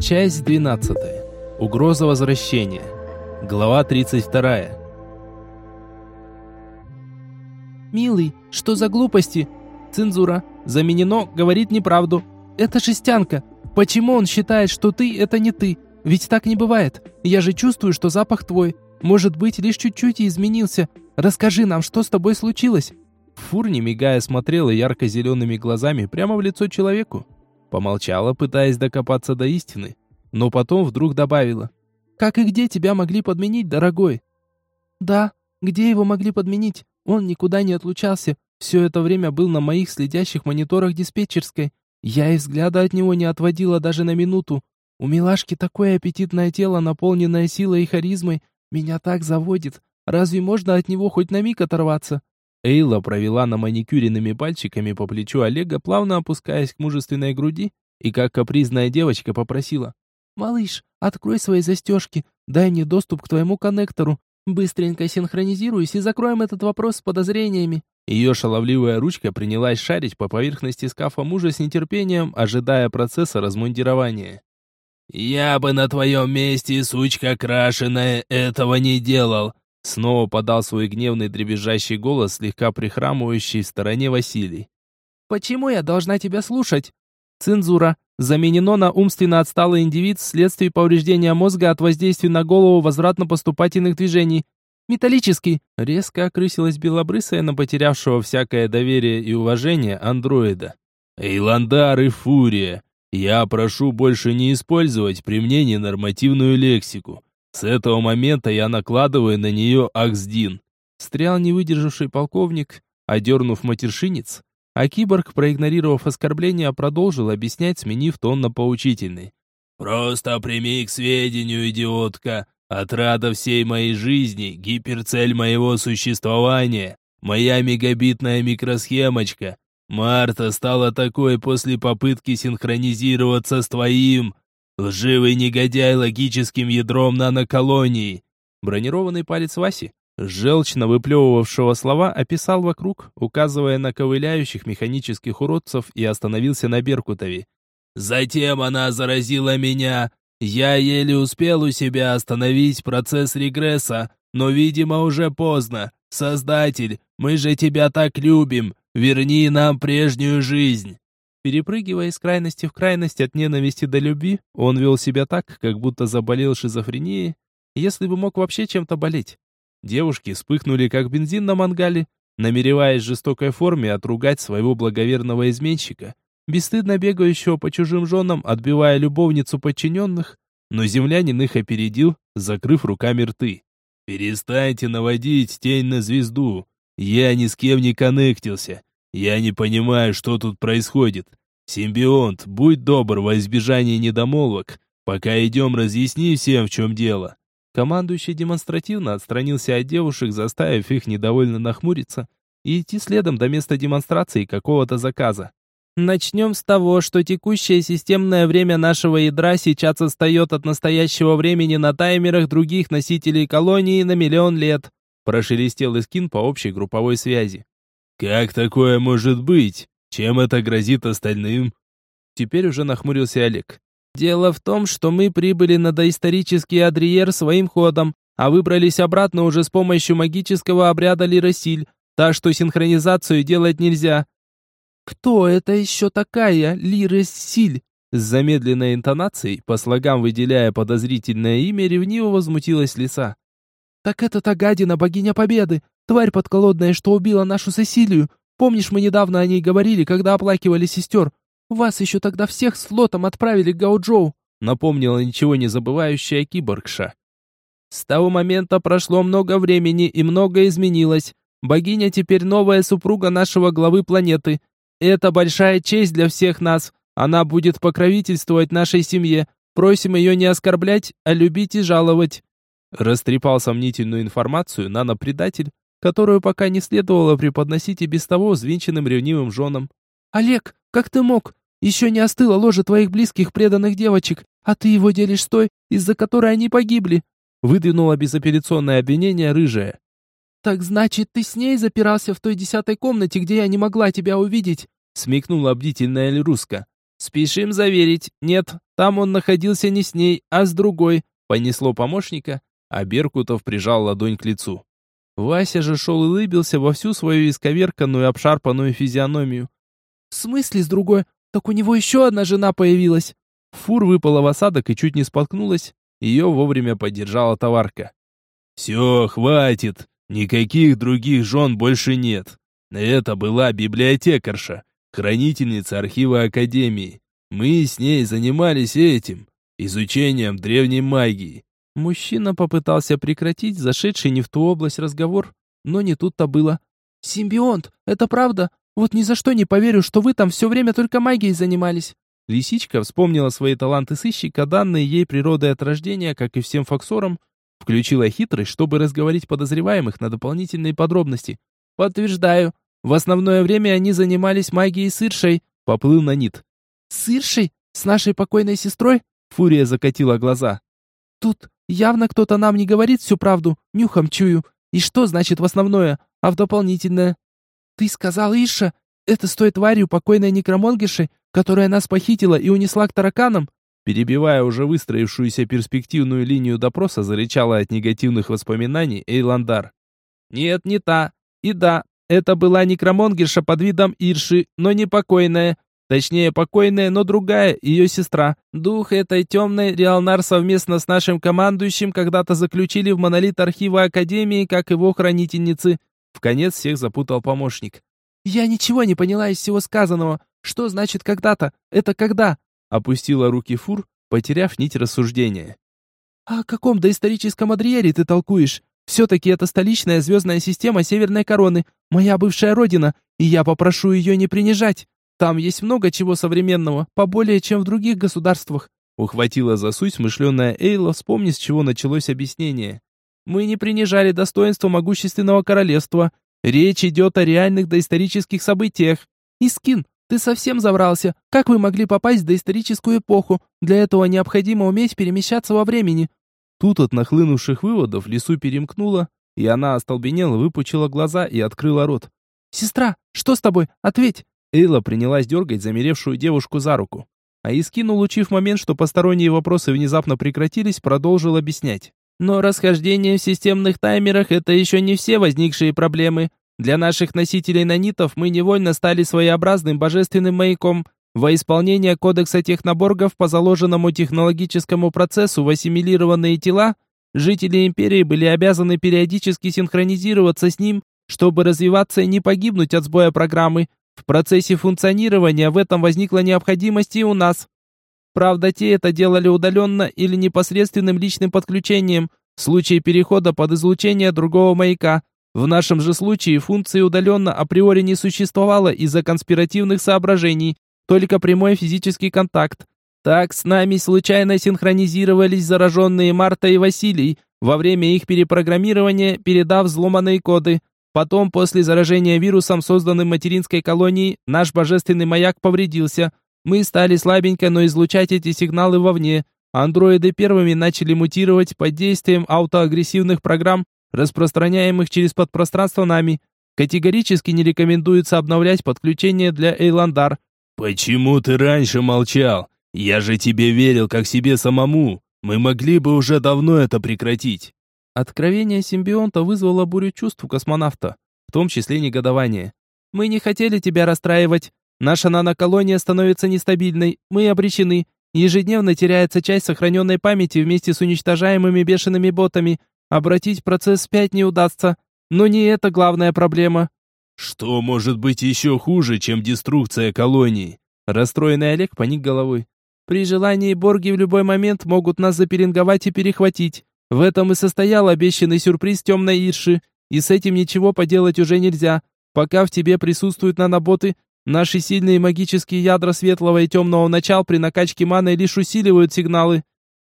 Часть 12. Угроза возвращения. Глава 32. «Милый, что за глупости?» «Цензура. Заменено, говорит неправду. Это жестянка. Почему он считает, что ты – это не ты? Ведь так не бывает. Я же чувствую, что запах твой. Может быть, лишь чуть-чуть и изменился. Расскажи нам, что с тобой случилось?» Фур, не мигая, смотрела ярко-зелеными глазами прямо в лицо человеку. Помолчала, пытаясь докопаться до истины, но потом вдруг добавила. «Как и где тебя могли подменить, дорогой?» «Да, где его могли подменить? Он никуда не отлучался. Все это время был на моих следящих мониторах диспетчерской. Я и взгляда от него не отводила даже на минуту. У милашки такое аппетитное тело, наполненное силой и харизмой. Меня так заводит. Разве можно от него хоть на миг оторваться?» Эйла провела на маникюренными пальчиками по плечу Олега, плавно опускаясь к мужественной груди, и как капризная девочка попросила. «Малыш, открой свои застежки, дай мне доступ к твоему коннектору. Быстренько синхронизируюсь и закроем этот вопрос с подозрениями». Ее шаловливая ручка принялась шарить по поверхности скафа мужа с нетерпением, ожидая процесса размундирования. «Я бы на твоем месте, сучка крашеная, этого не делал. Снова подал свой гневный дребезжащий голос, слегка прихрамывающий в стороне Василий. «Почему я должна тебя слушать?» «Цензура. Заменено на умственно отсталый индивид вследствие повреждения мозга от воздействия на голову возвратно-поступательных движений. Металлический!» Резко окрысилась белобрысая на потерявшего всякое доверие и уважение андроида. «Эйландар и Фурия, я прошу больше не использовать при мне ненормативную лексику. С этого момента я накладываю на нее Аксдин. Стрял не выдержавший полковник, одернув матершинец, а киборг, проигнорировав оскорбление, продолжил объяснять, сменив тон на поучительный. «Просто прими к сведению, идиотка, отрада всей моей жизни, гиперцель моего существования, моя мегабитная микросхемочка. Марта стала такой после попытки синхронизироваться с твоим, Лживый негодяй логическим ядром наноколонии. Бронированный палец Васи, желчно выплевывавшего слова, описал вокруг, указывая на ковыляющих механических уродцев и остановился на Беркутове. Затем она заразила меня. Я еле успел у себя остановить процесс регресса, но, видимо, уже поздно. Создатель, мы же тебя так любим. Верни нам прежнюю жизнь. Перепрыгивая из крайности в крайность от ненависти до любви, он вел себя так, как будто заболел шизофренией, если бы мог вообще чем-то болеть. Девушки вспыхнули, как бензин на мангале, намереваясь в жестокой форме отругать своего благоверного изменщика, бесстыдно бегающего по чужим женам, отбивая любовницу подчиненных, но землянин их опередил, закрыв руками рты. «Перестаньте наводить тень на звезду. Я ни с кем не коннектился. Я не понимаю, что тут происходит. Симбионт, будь добр во избежание недомолвок, пока идем разъясни всем, в чем дело». Командующий демонстративно отстранился от девушек, заставив их недовольно нахмуриться и идти следом до места демонстрации какого-то заказа. Начнем с того, что текущее системное время нашего ядра сейчас отстает от настоящего времени на таймерах других носителей колонии на миллион лет. Прошелестел Искин по общей групповой связи. «Как такое может быть? Чем это грозит остальным?» Теперь уже нахмурился Олег. «Дело в том, что мы прибыли на доисторический Адриер своим ходом, а выбрались обратно уже с помощью магического обряда Лиросиль, так что синхронизацию делать нельзя». «Кто это еще такая Лиросиль?» С замедленной интонацией, по слогам выделяя подозрительное имя, ревниво возмутилась лиса. «Так это та гадина, богиня победы, Тварь подколодная, что убила нашу Сесилию. Помнишь, мы недавно о ней говорили, когда оплакивали сестер? Вас еще тогда всех с флотом отправили к Гауджоу», напомнила ничего не забывающая киборгша. «С того момента прошло много времени и многое изменилось. Богиня теперь новая супруга нашего главы планеты. Это большая честь для всех нас. Она будет покровительствовать нашей семье. Просим ее не оскорблять, а любить и жаловать». Растрепал сомнительную информацию нано-предатель, которую пока не следовало преподносить и без того взвинченным ревнивым женам. «Олег, как ты мог? Еще не остыла ложа твоих близких преданных девочек, а ты его делишь с той, из-за которой они погибли!» Выдвинула безапелляционное обвинение рыжая. «Так значит, ты с ней запирался в той десятой комнате, где я не могла тебя увидеть?» Смекнула бдительная Эльруска. Спешим заверить, нет, там он находился не с ней, а с другой. Понесло помощника, а Беркутов прижал ладонь к лицу. Вася же шел и улыбился во всю свою исковерканную обшарпанную физиономию. «В смысле с другой? Так у него еще одна жена появилась!» Фур выпала в осадок и чуть не споткнулась. Ее вовремя поддержала товарка. «Все, хватит. Никаких других жен больше нет. Это была библиотекарша, хранительница архива Академии. Мы с ней занимались этим, изучением древней магии. Мужчина попытался прекратить зашедший не в ту область разговор, но не тут-то было. «Симбионт, это правда? Вот ни за что не поверю, что вы там все время только магией занимались». Лисичка вспомнила свои таланты сыщика, данные ей природой от рождения, как и всем фоксорам, включила хитрость, чтобы разговорить подозреваемых на дополнительные подробности. «Подтверждаю, в основное время они занимались магией с Иршей», — поплыл на нит. «С Иршей? С нашей покойной сестрой?» Фурия закатила глаза. «Тут Явно кто-то нам не говорит всю правду, нюхом чую. И что значит в основное, а в дополнительное? Ты сказал, Иша, это с той тварью покойной некромонгиши, которая нас похитила и унесла к тараканам? Перебивая уже выстроившуюся перспективную линию допроса, зарычала от негативных воспоминаний Эйландар. «Нет, не та. И да, это была некромонгерша под видом Ирши, но не покойная. Точнее, покойная, но другая, ее сестра. Дух этой темной Реалнар совместно с нашим командующим когда-то заключили в монолит архива Академии, как его хранительницы. В конец всех запутал помощник. «Я ничего не поняла из всего сказанного. Что значит «когда-то»? Это когда?» Опустила руки Фур, потеряв нить рассуждения. «О каком доисторическом Адриере ты толкуешь? Все-таки это столичная звездная система Северной Короны, моя бывшая родина, и я попрошу ее не принижать. Там есть много чего современного, поболее, чем в других государствах. Ухватила за суть смышленая Эйла, вспомни, с чего началось объяснение. Мы не принижали достоинство могущественного королевства. Речь идет о реальных доисторических событиях. Искин, ты совсем заврался. Как вы могли попасть в доисторическую эпоху? Для этого необходимо уметь перемещаться во времени. Тут от нахлынувших выводов лесу перемкнула, и она остолбенела, выпучила глаза и открыла рот. «Сестра, что с тобой? Ответь!» Эйла принялась дергать замеревшую девушку за руку. А Искин, улучив момент, что посторонние вопросы внезапно прекратились, продолжил объяснять. Но расхождение в системных таймерах – это еще не все возникшие проблемы. Для наших носителей нанитов мы невольно стали своеобразным божественным маяком. Во исполнение кодекса техноборгов по заложенному технологическому процессу в ассимилированные тела, жители Империи были обязаны периодически синхронизироваться с ним, чтобы развиваться и не погибнуть от сбоя программы, в процессе функционирования в этом возникла необходимость и у нас. Правда, те это делали удаленно или непосредственным личным подключением, в случае перехода под излучение другого маяка. В нашем же случае функции удаленно априори не существовало из-за конспиративных соображений, только прямой физический контакт. Так с нами случайно синхронизировались зараженные Марта и Василий, во время их перепрограммирования передав взломанные коды. Потом, после заражения вирусом, созданным материнской колонией, наш божественный маяк повредился. Мы стали слабенько, но излучать эти сигналы вовне. Андроиды первыми начали мутировать под действием аутоагрессивных программ, распространяемых через подпространство нами. Категорически не рекомендуется обновлять подключение для Эйландар. «Почему ты раньше молчал? Я же тебе верил как себе самому. Мы могли бы уже давно это прекратить». Откровение симбионта вызвало бурю чувств у космонавта, в том числе негодование. «Мы не хотели тебя расстраивать. Наша наноколония становится нестабильной. Мы обречены. Ежедневно теряется часть сохраненной памяти вместе с уничтожаемыми бешеными ботами. Обратить процесс вспять не удастся. Но не это главная проблема». «Что может быть еще хуже, чем деструкция колонии?» Расстроенный Олег поник головой. «При желании Борги в любой момент могут нас заперинговать и перехватить. В этом и состоял обещанный сюрприз темной Ирши, и с этим ничего поделать уже нельзя. Пока в тебе присутствуют наноботы, наши сильные магические ядра светлого и темного начал при накачке маны лишь усиливают сигналы.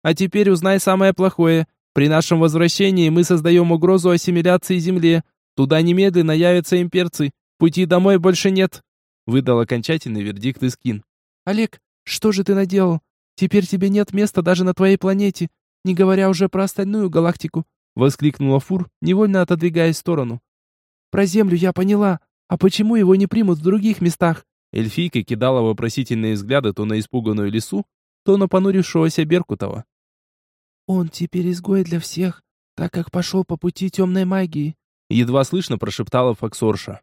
А теперь узнай самое плохое. При нашем возвращении мы создаем угрозу ассимиляции Земле. Туда немедленно явятся имперцы. Пути домой больше нет. Выдал окончательный вердикт Искин. Олег, что же ты наделал? Теперь тебе нет места даже на твоей планете не говоря уже про остальную галактику», — воскликнула Фур, невольно отодвигаясь в сторону. «Про Землю я поняла. А почему его не примут в других местах?» Эльфийка кидала вопросительные взгляды то на испуганную лису, то на понурившегося Беркутова. «Он теперь изгой для всех, так как пошел по пути темной магии», едва слышно прошептала Фоксорша.